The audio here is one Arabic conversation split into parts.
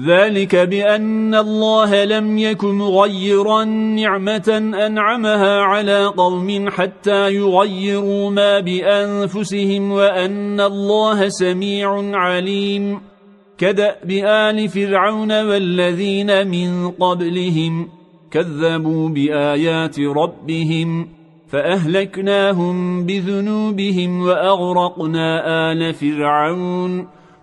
ذلك بأن الله لم يكن مغيرا نعمة أنعمها على قوم حتى يغيروا ما بأنفسهم وأن الله سميع عليم. كدأ بآل فرعون والذين من قبلهم كذبوا بآيات ربهم فأهلكناهم بذنوبهم وأغرقنا آل فرعون.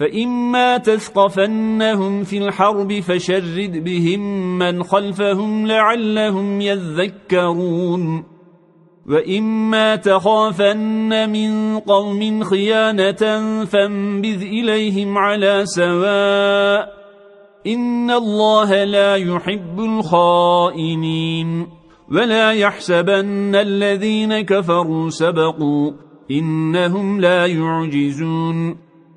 فإما تثقفنهم في الحرب فشرد بهم من خلفهم لعلهم يذكرون. وإما تخافن من قوم خيانة فانبذ إليهم على سواء. إن الله لا يحب الخائنين. ولا يحسبن الذين كفروا سبقوا. إنهم لا يعجزون.